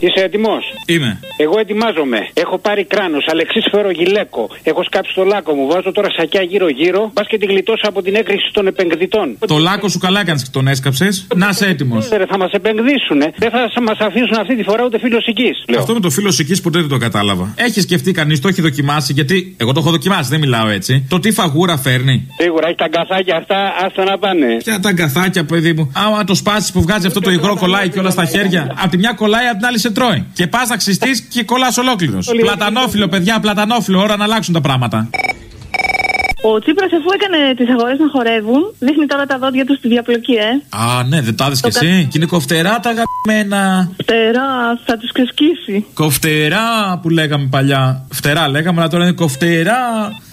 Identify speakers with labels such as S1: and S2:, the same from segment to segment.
S1: Είσαι έτοιμος;
S2: Είμαι.
S1: Εγώ ετοιμάζομαι. Έχω πάρει κράνος, αλεξίσφαιρο γυλαίκο. Έχω σκάψει το λάκκο μου. Βάζω τώρα σακιά γύρω-γύρω. Μπα και την γλιτώσω από την έκρηξη των επενδυτών.
S2: Το λάκκο σου καλά έκανε και τον έσκαψες. Να είσαι έτοιμος.
S1: Ε, θα μας επενδύσουνε. Δεν θα μας αφήσουν αυτή τη φορά ούτε φίλος εκεί.
S2: Αυτό με το φίλο εκεί ποτέ δεν το κατάλαβα. Έχει σκεφτεί κανείς, το έχει δοκιμάσει, γιατί εγώ το έχω δοκιμάσει, δεν μιλάω έτσι. Το τι φαγούρα φέρνει.
S1: Σίγουρα έχει τα αγκαθάκια αυτά, άστο να πάνε.
S2: Ποια τα αγκαθάκια, παιδί μου. Άμα το σπάσεις που βγάζει αυτό το υγρό κολλάει και όλα στα χέρια. Απ' τη μια κολλάει, απ' την άλλη σε τρώει. Και πας να ξυστείς και κολλάς ολόκληρος. Πλατανόφιλο, παιδιά, πλατανόφιλο, ώρα να αλλάξουν τα πράγματα.
S3: Ο Τσίπρας, αφού έκανε τις αγορές να χορεύουν, δείχνει τώρα τα δόντια τους στη διαπλοκή, ε.
S2: Α, ναι, δεν τα έδε κι εσύ. Και είναι κοφτερά τα αγαπημένα.
S3: Φτερά, θα τους ξεσκίσει.
S2: Κοφτερά που λέγαμε παλιά. Φτερά λέγαμε, αλλά τώρα είναι κοφτερά.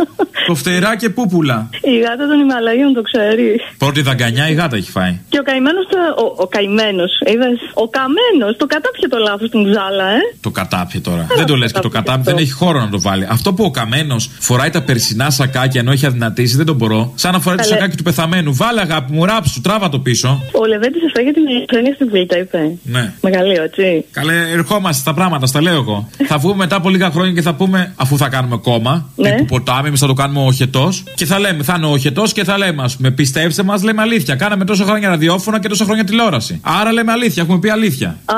S2: κοφτερά και πούπουλα.
S3: Η γάτα των Ιμαλαίων το ξέρει.
S2: Πρώτη δαγκανιά η γάτα έχει φάει.
S3: Και ο καημένος, ο, ο καημένος, είδες; Ο καμένος, το κατάπιε το λάθος στην κουζάλα, ε.
S2: Το κατάπιε τώρα. δεν το λες και το κατάπιε, δεν έχει χώρο να το βάλει. Αυτό που ο καμένος φοράει τα περσινά σακάκια ενώ έχει αδυνατήσει, δεν τον μπορώ. Σαν να φοράει το σακάκι του πεθαμένου. Βάλε αγάπη μου, ράψου, τράβα το πίσω.
S3: Ο Λεβέντη αυτό για την ηλεκτρονία στην Βίλτα, είπε.
S2: Ναι.
S3: Μεγαλείο, έτσι.
S2: Καλέ, ερχόμαστε στα πράγματα, στα λέω εγώ. θα βγούμε μετά από λίγα χρόνια και θα πούμε, αφού θα κάνουμε κόμμα,
S3: Ναι.
S2: τύπου ποτάμι, εμείς θα το κάνουμε οχετός. Και θα λέμε, θα είναι οχετός και θα λέμε, ας πούμε, πιστέψτε μας, λέμε αλήθεια. Κάναμε τόσα χρόνια ραδιόφωνα και τόσα χρόνια τηλεόραση. Άρα λέμε αλήθεια, έχουμε πει αλήθεια.
S3: Α,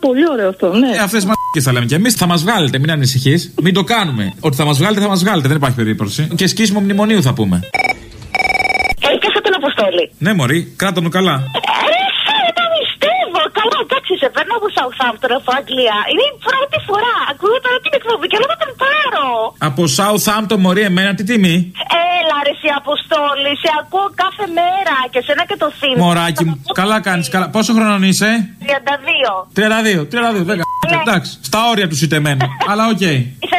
S3: πολύ ωραίο αυτό, ναι.
S2: Ε, αυτές μας θα λέμε και εμείς θα μας βγάλετε, μην ανησυχείς. Μην το κάνουμε. Ότι θα μας βγάλετε, θα μας βγάλετε, δεν υπάρχει περίπτωση. Και σκίσιμο μνημονίου θα πούμε.
S4: Έπιασα τον Αποστόλη.
S2: Ναι, Μωρή, κράτα τον καλά.
S4: Ρε συ, δεν το πιστεύω. Καλά, εντάξει, σε παίρνω από Southampton, από Αγγλία. Είναι η πρώτη φορά. Ακούω τώρα την εκπομπή και λέω να τον πάρω.
S2: Από Southampton, Μωρή, εμένα τι τιμή.
S4: Έλα, ρε συ, Αποστόλη. Σε ακούω κάθε μέρα και σένα και το θύμα.
S2: Μωράκι μου, καλά κάνεις. Καλά. Πόσο χρονών είσαι,
S4: 32.
S2: 32, 32, 10. Εντάξει, στα όρια του σιτεμένου. Αλλά οκ.
S4: Ήθελα να σου πω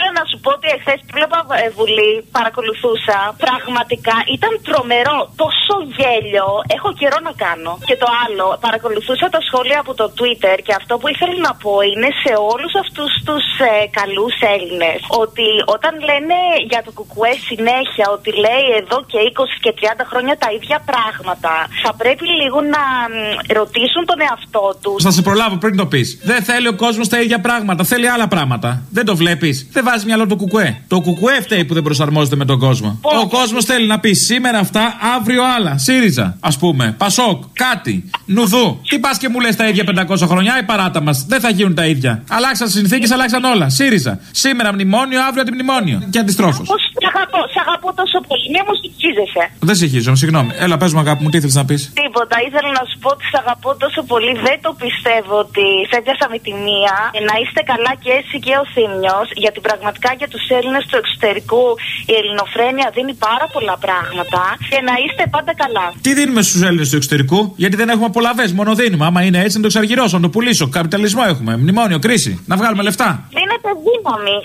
S4: ότι εχθέ που βλέπα ε, Βουλή, παρακολουθούσα. Πραγματικά ήταν τρομερό. Τόσο γέλιο. Έχω καιρό να κάνω. Και το άλλο, παρακολουθούσα τα σχόλια από το Twitter και αυτό που ήθελα να πω είναι σε όλους αυτούς τους ε, καλούς Έλληνες ότι όταν λένε για το κουκουέ συνέχεια ότι λέει εδώ και 20 και 30 χρόνια τα ίδια πράγματα, θα πρέπει λίγο να μ, ρωτήσουν τον εαυτό τους.
S2: Θα σε προλάβω πριν το πεις. Δεν θέλει ο κόσμος τα ίδια πράγματα. Θέλει άλλα πράγματα. Δεν το βλέπεις. Δεν βάζεις μυαλό το κουκουέ. Το κουκουέ φταίει που δεν προσαρμόζεται με τον κόσμο. Ο κόσμος θέλει να πει σήμερα αυτά, αύριο άλλα. ΣΥΡΙΖΑ, ας πούμε. Πασόκ, κάτι. Νουδού. Τι πας και μου λες τα ίδια 500 χρονιά, η παράτα μας. Δεν θα γίνουν τα ίδια. Αλλάξαν συνθήκες, αλλάξαν όλα. ΣΥΡΙΖΑ. Σήμερα μνημόνιο, αύριο αντιμνημόνιο. Και αντιστρόφως.
S4: Πώς σ' αγαπώ, σ' αγαπώ τόσο πολύ. Μη μου συγχύζεσαι.
S2: Δεν συγχύζομαι, συγγνώμη. Έλα, πες μου, αγάπη μου, τι ήθελε να πεις;
S4: Τίποτα. Ήθελα να σου πω ότι σ' αγαπώ τόσο πολύ. Δεν το πιστεύω ότι σε έπιασα με τη μία. Ε, Να είστε καλά και εσύ και ο Θήμιο. Γιατί πραγματικά για τους Έλληνες του εξωτερικού η ελληνοφρένεια δίνει πάρα πολλά πράγματα. Και να είστε πάντα καλά.
S2: Τι δίνουμε στους Έλληνες του εξωτερικού, γιατί δεν έχουμε απολαυέ, μόνο δίνουμε. Άμα είναι έτσι, να το εξαργυρώσω, να το πουλήσω. Καπιταλισμό έχουμε, μνημόνιο, κρίση. Να βγάλουμε λεφτά.
S4: Δίνετε δύναμη.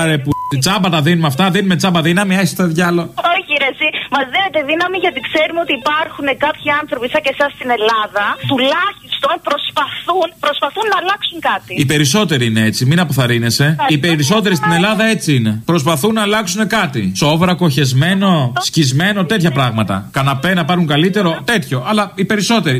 S2: Άρε που τσάμπα τα δίνουμε αυτά, δίνουμε τσάμπα δύναμη, άσε τα διάλο.
S4: Όχι, ρε, εσύ. Μα δίνετε δύναμη γιατί ξέρουμε ότι υπάρχουν κάποιοι άνθρωποι σαν και εσάς στην Ελλάδα. Τουλάχιστον προσπαθούν, προσπαθούν να αλλάξουν κάτι.
S2: Οι περισσότεροι είναι έτσι, μην αποθαρρύνεσαι. Οι περισσότεροι στην Ελλάδα έτσι είναι. Προσπαθούν να αλλάξουν κάτι. Σόβρα, κοχεσμένο, σκισμένο, τέτοια πράγματα. Καναπέ να πάρουν καλύτερο, τέτοιο. Αλλά οι περισσότεροι.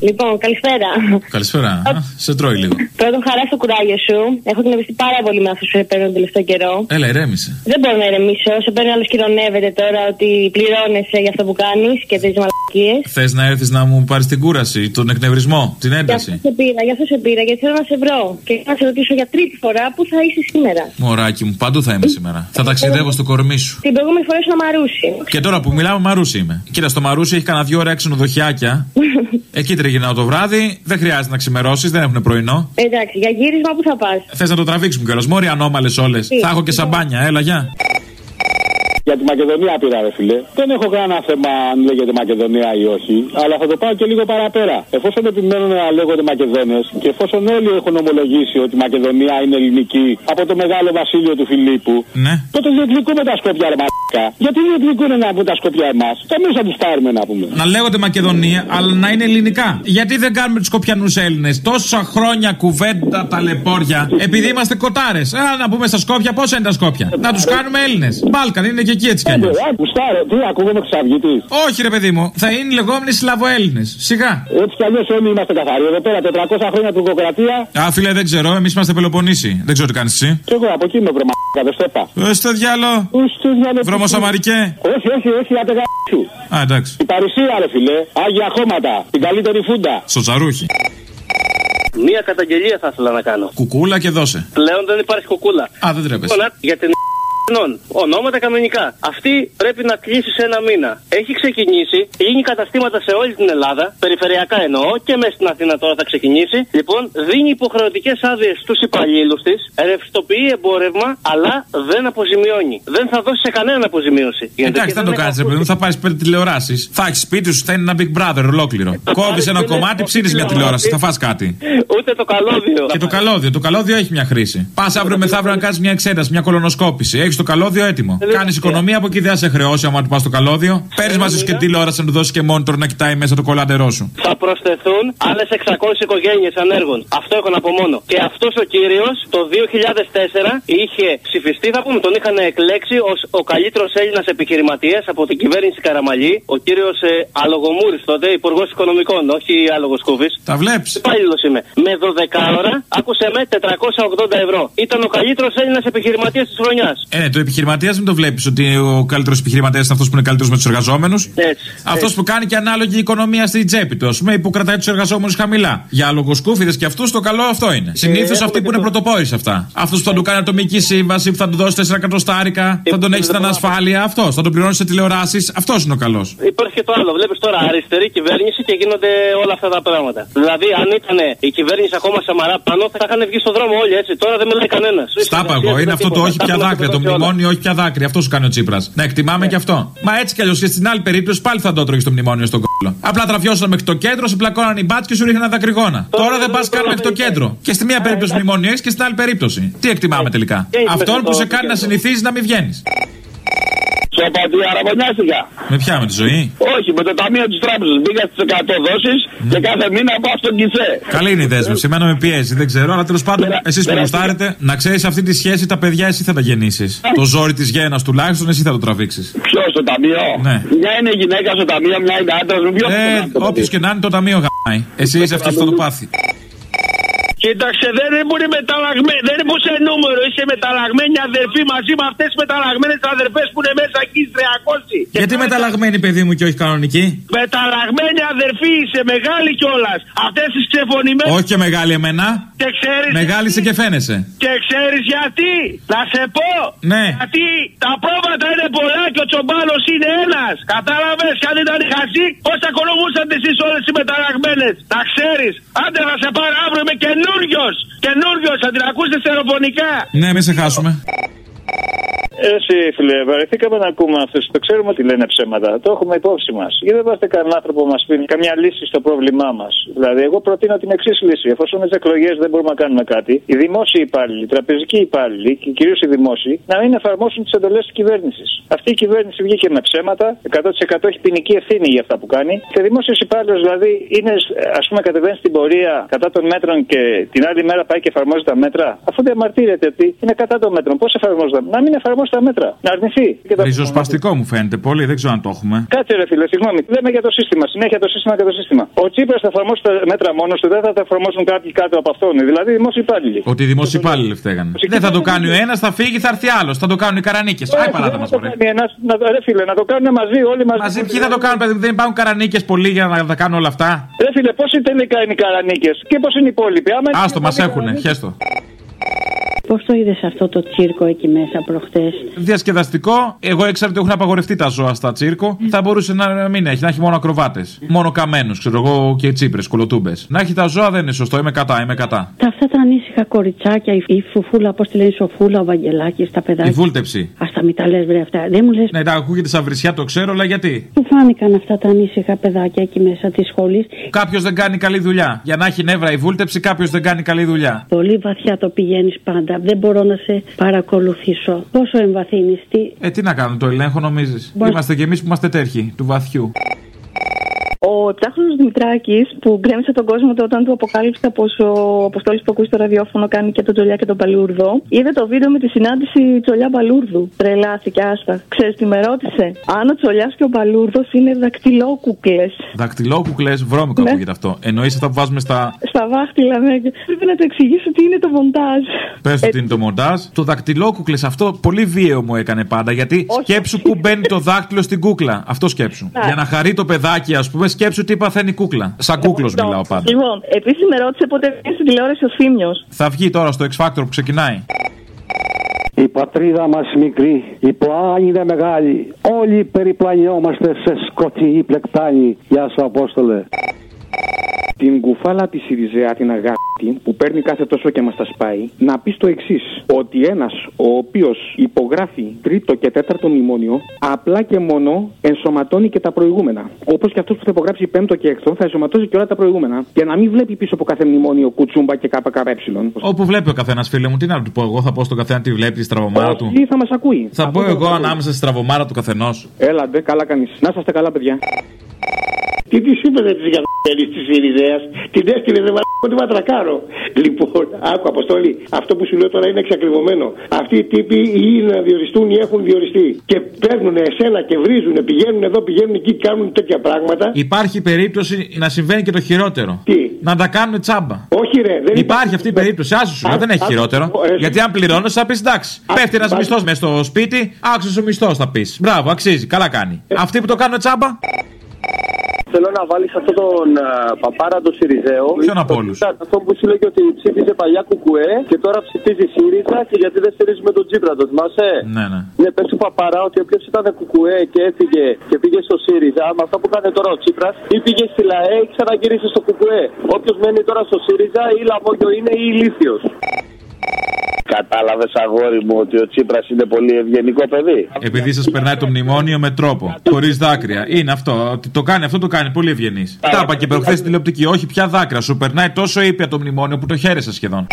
S3: Λοιπόν, καλησπέρα.
S2: Καλησπέρα. Α, σε τρώει λίγο.
S3: Πρώτον, χαρά στο κουράγιο σου. Έχω εκνευριστεί πάρα πολύ με αυτούς που σε παίρνουν τον τελευταίο καιρό.
S2: Έλα, ηρέμησε.
S3: Δεν μπορώ να ηρεμήσω. Σε παίρνει άλλος κυρωνεύεται τώρα ότι πληρώνεσαι για αυτό που κάνεις και τι μαλακίες.
S2: Θες να έρθεις να μου πάρεις την κούραση, τον εκνευρισμό, την
S3: Γι' αυτό
S2: ένταση.
S3: σε πήρα, γι' αυτό σε πήρα, γιατί θέλω να σε βρω. Και θέλω να σε ρωτήσω για τρίτη φορά που θα είσαι σήμερα;
S2: Μωράκι μου, παντού θα είμαι σήμερα. Θα ταξιδεύω στο κορμί σου.
S3: Την προηγούμενη φορά ήσουν μαρούσι.
S2: Και τώρα που μιλάμε, Μαρούσι είμαι. Κοίτα, στο Μαρούσι έχει κανένα δύο ωραία ξενοδοχιάκια. Εκεί τριγυρνάω το βράδυ, δεν χρειάζεται να ξημερώσεις, δεν έχουν πρωινό.
S3: Εντάξει, για γύρισμα που θα πας.
S2: Θες να το τραβήξουμε κιόλας. Μόρι ανώμαλες όλες. Θα έχω και σαμπάνια, έλα, γεια.
S1: Για τη Μακεδονία πήρα, ρε φιλέ. Δεν έχω κανένα θέμα αν λέγεται Μακεδονία ή όχι, αλλά θα το πάω και λίγο παραπέρα. Εφόσον επιμένουν να λέγονται Μακεδόνες και εφόσον όλοι έχουν ομολογήσει ότι η Μακεδονία είναι ελληνική από το μεγάλο βασίλειο του Φιλίππου,
S2: Ναι.
S1: τότε διεκδικούμε τα σκόπια, ρε μαλάκα. Γιατί διεκδικούν να πούν τα σκόπια εμάς; Και εμείς θα τους πάρουμε να πούμε.
S2: Να λέγονται Μακεδονία, αλλά να είναι ελληνικά. Γιατί δεν κάνουμε τους Σκοπιανού Έλληνες; Τόσα χρόνια κουβέντα ταλαιπώρια. Επειδή είμαστε κοτάρες. Α, να πούμε στα Σκόπια, πώς είναι τα Σκόπια; Να τους κάνουμε Έλληνες. Μπάλκαν είναι και εκεί έτσι κι αλλιώς.
S1: Κουστάρε, τι ακούγομαι ξαυγητή.
S2: Όχι, ρε παιδί μου, θα είναι οι λεγόμενοι Σλαβοέλληνε. Σιγά.
S1: Έτσι κι αλλιώς όλοι είμαστε καθαροί. Εδώ πέρα 400 χρόνια τουρκοκρατία.
S2: Α, φίλε, δεν ξέρω, εμείς είμαστε Πελοποννήσι. Δεν ξέρω τι κάνεις εσύ.
S1: Και εγώ από εκεί με βρωμάκα, δεν στέπα.
S2: Ε, στο διάλο.
S1: Στο διάλογο.
S2: Βρωμοσαμαρικέ.
S1: Όχι, όχι, όχι, άντε γα***σου.
S2: Α, εντάξει.
S1: Η Παρισία, ρε φιλέ. Άγια χώματα. Την καλύτερη φούντα.
S2: Στο τσαρούχι.
S5: Μία καταγγελία θα ήθελα να κάνω.
S2: Κουκούλα και δώσε.
S5: Πλέον δεν υπάρχει κουκούλα.
S2: Α, δεν τρέπεσαι.
S5: Λοιπόν, Για την Ονόματα κανονικά. Αυτή πρέπει να κλείσει σε ένα μήνα. Έχει ξεκινήσει, γίνει καταστήματα σε όλη την Ελλάδα, περιφερειακά εννοώ, και μέσα στην Αθήνα τώρα θα ξεκινήσει. Λοιπόν, δίνει υποχρεωτικές άδειες στους υπαλλήλους της, ρευστοποιεί εμπόρευμα, αλλά δεν αποζημιώνει. Δεν θα δώσει σε κανέναν αποζημίωση.
S2: Εντάξει, δεν το κάνεις, ρε παιδί μου, θα πάρει πέντε τηλεοράσεις. Θα έχεις σπίτι σου, θα είναι ένα Big Brother ολόκληρο. Κόβεις ένα κομμάτι, ψήνεις μια τηλεόραση, θα φας κάτι.
S5: Ούτε το καλώδιο.
S2: Και το καλώδιο, το καλώδιο έχει μια χρήση. Πας αύριο μεθαύριο να κάνεις μια εξέταση, μια κολονοσκόπηση. Έχεις το καλώδιο έτοιμο. Κάνεις οικονομία από εκεί δεν σε χρεώσει άμα του πας στο καλώδιο. Παίρνεις μαζί σου και τηλεόραση να του δώσεις και monitor να κοιτάει μέσα το κολάντερό σου.
S5: Θα προσθεθούν άλλες 600 οικογένειες ανέργων. Αυτό έχω να πω μόνο. Και αυτός ο κύριος το 2004 είχε ψηφιστεί, θα πούμε, τον είχαν εκλέξει ως ο καλύτερος Έλληνας επιχειρηματίας από την κυβέρνηση Καραμαλή, ο κύριος ε, Αλογομούρης, τότε υπουργός οικονομικών, όχι άλογος Κούβης.
S2: Τα βλέπεις.
S5: Υπάλληλος είμαι. Με 12 ώρα άκουσε με 480 ευρώ. Ήταν ο καλύτερος Έλληνας επιχειρηματίας της χρονιάς.
S2: Ε, ναι, το επιχειρηματίας μην το βλέπεις ότι ο καλύτερος επιχειρηματίας είναι αυτός που είναι καλύτερος με τους εργαζόμενους. Αυτός που κάνει και ανάλογη οικονομία στην τσέπη του, ας πούμε, που κρατάει τους εργαζόμενους χαμηλά. Για λογοσκούφιδες και αυτούς το καλό αυτό είναι. Συνήθως αυτοί που είναι πρωτοπόροι σε αυτά. Αυτό που θα του κάνει ατομική σύμβαση, που θα του δώσει 4 εκατοστάρικα, θα τον έχει στην ανασφάλεια. Αυτός θα τον πληρώνεις σε τηλεοράσεις. Αυτός είναι ο καλός.
S5: Υπάρχει και το άλλο. Βλέπεις τώρα αριστερή κυβέρνηση και γίνονται όλα αυτά τα πράγματα. Δηλαδή, αν ήταν η κυβέρνηση ακόμα σαμαρά πάνω, θα είχαν βγει στον δρόμο όλοι έτσι. Τώρα δεν μιλάει κανένας.
S2: Στάπα εγώ, είναι αυτό το όχι πια δάκρυα. Το μνημόνιο όχι πια δάκρυα. Αυτό σου κάνει ο Τσίπρας. Να εκτιμάμε
S5: Ναι.
S2: και αυτό. Μα έτσι κι αλλιώς και στην άλλη περίπτωση πάλι θα το τρώγει το μνημόνιο στον κόλλο. Απλά τραφιώσαν μέχρι το κέντρο, σε πλακώναν οι μπάτ και σου ρίχναν δακρυγόνα. Τώρα δεν πας καν μέχρι το κέντρο. Και στη μία περίπτωση μνημόνιο έχεις και στην άλλη περίπτωση. Τι εκτιμάμε τελικά; Αυτόν που σε κάνει να συνηθίζεις να μην βγαίνεις.
S1: Σοπατία αραβωνιάστηκα.
S2: Με ποια με τη ζωή;
S1: Όχι, με το ταμείο της τράπεζας. Μπήκα στις 100 δόσει και κάθε μήνα πάω στον κισέ.
S2: Καλή είναι η δέσμευση. Εμένα με πιέζει, δεν ξέρω. Αλλά τέλος πάντων, εσείς που γουστάρετε, να ξέρεις αυτή τη σχέση τα παιδιά εσύ θα τα γεννήσεις. Το ζόρι της γέννα τουλάχιστον εσύ θα το τραβήξεις.
S1: Ποιος στο ταμείο;
S2: Ναι.
S1: Μια είναι γυναίκα στο ταμείο, μια είναι άντρας. Ποιος
S2: Ε, όποιο και να είναι το ταμείο γαμάει. Εσύ είσαι αυτός που θα το πάθει.
S1: Κοίταξε, δεν είναι μεταλλαγμένη, δεν είναι που σε νούμερο, είσαι μεταλλαγμένη αδερφή μαζί με αυτές τις μεταλλαγμένες αδερφές που είναι μέσα εκεί στις 300.
S2: Γιατί μεταλλαγμένη παιδί μου και όχι κανονική.
S1: Μεταλλαγμένη αδερφή είσαι, μεγάλη κιόλας. Αυτές τις ξεφωνημένε.
S2: Όχι και μεγάλη εμένα.
S1: Και ξέρεις.
S2: Μεγάλη είσαι και φαίνεσαι.
S1: Και ξέρεις γιατί; Να σε πω.
S2: Ναι.
S1: Γιατί τα πρόβατα είναι πολλά και ο τσομπάνος είναι ένας. Κατάλαβες, και αν ήταν χαζί, πώς θα οικονομούσατε εσεί όλες οι μεταλλαγμένες. Να ξέρεις. Άντε να σε πάρω αύριο είμαι καινούριο. Καινούριο, θα την ακούσετε στερεοφωνικά.
S2: Ναι, μην σε χάσουμε.
S6: Εσύ, φίλε, βαρεθήκαμε να ακούμε αυτού. Το ξέρουμε ότι λένε ψέματα. Το έχουμε υπόψη μας. Γιατί δεν βάζετε κανέναν άνθρωπο που μας πει καμιά λύση στο πρόβλημά μας; Δηλαδή, εγώ προτείνω την εξής λύση. Εφόσον με τις εκλογές δεν μπορούμε να κάνουμε κάτι, οι δημόσιοι υπάλληλοι, οι τραπεζικοί υπάλληλοι και κυρίως οι δημόσιοι να μην εφαρμόσουν τις εντολές της κυβέρνησης. Αυτή η κυβέρνηση βγήκε με ψέματα, 100% έχει ποινική ευθύνη για αυτά που κάνει. Και δημόσιος υπάλληλος δηλαδή είναι, ας πούμε, κατεβαίνει στην πορεία κατά των μέτρων και την άλλη μέρα πάει και εφαρμόζει τα μέτρα. Αφού διαμαρτύρεται ότι είναι κατά των μέτρων, πώς εφαρμόζονται; Να μην εφαρμόζει τα μέτρα. Να αρνηθεί. Και τα-
S2: Ριζοσπαστικό μου φαίνεται πολύ, δεν ξέρω αν το έχουμε.
S6: Κάτσε ρε φίλε, συγγνώμη. Λέμε για το σύστημα. Συνέχεια το σύστημα και το σύστημα. Ο Τσίπρας θα εφαρμόσει τα μέτρα μόνος του, δεν θα τα εφαρμόσουν κάποιοι κάτω από αυτόν. Δηλαδή δημόσιοι υπάλληλοι.
S2: Ότι οι δημόσιοι υπάλληλοι φταίγανε. Δεν θα το κάνει ο ένας, θα φύγει, θα έρθει άλλος. Θα το κάνουν οι καρανίκες. Άι παράτα μας,
S6: Να το
S2: ωραία.
S6: κάνει ένας, να, το- ρε φίλε, να το κάνουν μαζί, όλοι μαζί.
S2: Μαζί ποιοι θα το κάνουν, παιδί μου, δεν υπάρχουν καρανίκες πολλοί για να τα κάνουν όλα αυτά;
S6: Ρε φίλε, πόσοι τελικά είναι οι καρανίκες και πώ είναι οι υπόλοιποι; Άμα είναι
S2: Άστο, μας
S6: οι
S2: έχουνε,
S6: καρανίκες-
S2: χέστο.
S7: Πώς το είδες αυτό το τσίρκο εκεί μέσα προχτές;
S2: Διασκεδαστικό, εγώ έξερα ότι έχουν απαγορευτεί τα ζώα στα τσίρκο. Θα μπορούσε να μην έχει, να έχει μόνο ακροβάτες. Μόνο καμένους, ξέρω εγώ και τσίπρες, κολοτούμπες. Να έχει τα ζώα δεν είναι σωστό, είμαι κατά, είμαι κατά.
S7: Τα αυτά τα ανήσυχα κοριτσάκια, η- η φουφούλα, πώς τη λένε, η σοφούλα, ο Βαγγελάκης, τα
S2: Η
S7: παιδάκια.
S2: βούλτεψη.
S7: Α τα μην τα λες, βρε αυτά. Δεν μου λες.
S2: Ναι, τα ακούγεται σαν βρισιά, το ξέρω, αλλά γιατί;
S7: Πού φάνηκαν αυτά τα ανήσυχα παιδάκια εκεί μέσα της σχολής;
S2: Κάποιος δεν κάνει καλή δουλειά. Για να έχει νεύρα η βούλτεψη, κάποιος δεν κάνει καλή δουλειά.
S7: Πολύ βαθιά το πηγαίνεις πάντα. Δεν μπορώ να σε παρακολουθήσω. Πόσο εμβαθύνεις, τι.
S2: Ε, τι να κάνω, το ελέγχω νομίζεις.
S7: Μπορεί-
S2: Είμαστε κι εμείς που είμαστε τέρχοι του βαθιού.
S3: Ο Τσάχρονο Δημητράκης που γκρέμισε τον κόσμο όταν του αποκάλυψε πω ο Αποστόλης που ακούει στο ραδιόφωνο κάνει και τον Τζολιά και τον Παλούρδο. Είδε το βίντεο με τη συνάντηση Τζολιά Παλούρδου. Τρελάθηκε, άστα. Ξέρεις τι με ρώτησε; Αν ο Τζολιάς και ο Παλούρδος είναι δακτυλόκουκλες.
S2: Δακτυλόκουκλες, βρώμικο
S3: Ναι.
S2: ακούγεται αυτό. Εννοείς αυτά που βάζουμε στα.
S3: Στα βάχτυλα, ναι. Πρέπει να το εξηγήσω τι είναι το μοντάζ.
S2: Πες
S3: Ε,
S2: ότι είναι το μοντάζ. Το δακτυλόκουκλες αυτό πολύ βίαιο μου έκανε πάντα. Γιατί
S3: Όχι.
S2: σκέψου που μπαίνει το δάκτυλο στην κούκλα. Αυτό σκέψου.
S3: Ναι.
S2: Για να χαρεί το παιδάκι, ας πούμε, σκέψου τι παθαίνει η κούκλα. Σαν κούκλος μιλάω πάντα.
S3: Λοιπόν, επίσης με ρώτησε πότε βγαίνει στην τηλεόραση ο Θήμιος.
S2: Θα βγει τώρα στο X Factor που ξεκινάει.
S8: Η πατρίδα μας μικρή, η πλάνη είναι μεγάλη. Όλοι περιπλανιόμαστε σε σκοτεινή πλεκτάνη. Γεια σου Απόστολε.
S9: την κουφάλα της Σιριζέα, την αγάπη, που παίρνει κάθε τόσο και μας τα σπάει, να πει το εξής: Ότι ένας ο οποίος υπογράφει τρίτο και τέταρτο μνημόνιο, απλά και μόνο ενσωματώνει και τα προηγούμενα. Όπως και αυτός που θα υπογράψει πέμπτο και έκτο, θα ενσωματώσει και όλα τα προηγούμενα. Και να μην βλέπει πίσω από κάθε μνημόνιο κουτσούμπα και ΚΚΕ.
S2: Όπου βλέπει ο καθένας, φίλε μου, τι να του πω εγώ, θα πω στον καθένα τι βλέπει τη στραβωμάρα του.
S9: Ή θα μας ακούει.
S2: Θα πω εγώ ανάμεσα στη στραβωμάρα του καθενός.
S9: Έλαντε, καλά κανεί. Να είσαστε καλά, παιδιά.
S10: Τι της είπε της γαμπέλη της Ιριδέα, την έστειλε δε μαλακό τη ματρακάρο. Λοιπόν, άκου Αποστόλη, αυτό που σου λέω τώρα είναι εξακριβωμένο. Αυτοί οι τύποι ή είναι να διοριστούν ή έχουν διοριστεί. Και παίρνουν εσένα και βρίζουν, πηγαίνουν εδώ, πηγαίνουν εκεί, κάνουν τέτοια πράγματα.
S2: Υπάρχει περίπτωση να συμβαίνει και το χειρότερο.
S10: Τι;
S2: Να τα κάνουν τσάμπα.
S10: Όχι, ρε, δεν
S2: Υπάρχει αυτή η περίπτωση. Άσου σου, λέω, δεν έχει
S10: Α,
S2: χειρότερο.
S10: α, ε,
S2: Γιατί αν πληρώνει, θα πεις εντάξει. Πέφτει ένας
S10: α,
S2: μισθός μέσα στο σπίτι, άξιος ο μισθός θα πεις. Μπράβο, αξίζει, καλά κάνει.
S10: Ε.
S2: Αυτοί που το κάνουν τσάμπα,
S11: Θέλω να βάλεις αυτόν τον α, παπάρα τον Σιριζέο.
S2: Ποιον από όλους;
S11: Αυτό που σου λέγε ότι ψήφιζε παλιά κουκουέ και τώρα ψηφίζει ΣΥΡΙΖΑ και γιατί δεν στηρίζουμε τον Τζίπρα, το θυμάσαι;
S2: ναι, ναι.
S11: Ναι, πες του παπαρά ότι όποιος ήταν κουκουέ και έφυγε και πήγε στο ΣΥΡΙΖΑ, με αυτά που κάνει τώρα ο Τσίπρας, ή πήγε στη ΛΑΕ ή ξαναγύρισε στο κουκουέ. Όποιος μένει τώρα στο ΣΥΡΙΖΑ ή λαμόγιο είναι ή ηλίθιος.
S12: Κατάλαβες, αγόρι μου, ότι ο Τσίπρας είναι πολύ ευγενικό παιδί.
S2: Επειδή σας περνάει το μνημόνιο με τρόπο. Χωρίς δάκρυα. Είναι αυτό. Ότι το κάνει αυτό, το κάνει πολύ ευγενής. Τα είπα και προχθές στην τηλεοπτική. Όχι πια δάκρυα. Σου περνάει τόσο ήπια το μνημόνιο που το χαίρεσε σχεδόν.